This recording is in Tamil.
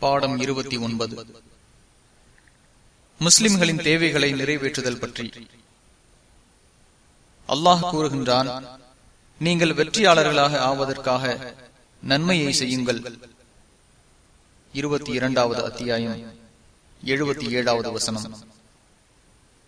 பாடம் இருபத்தி ஒன்பது. முஸ்லிம்களின் தேவைகளை நிறைவேற்றுதல் பற்றி. அல்லாஹ் கூறுகின்றான் நீங்கள் வெற்றியாளர்களாக ஆவதற்காக நன்மையை செய்யுங்கள். இருபத்தி இரண்டாவது அத்தியாயம் எழுபத்தி ஏழாவது வசனம்.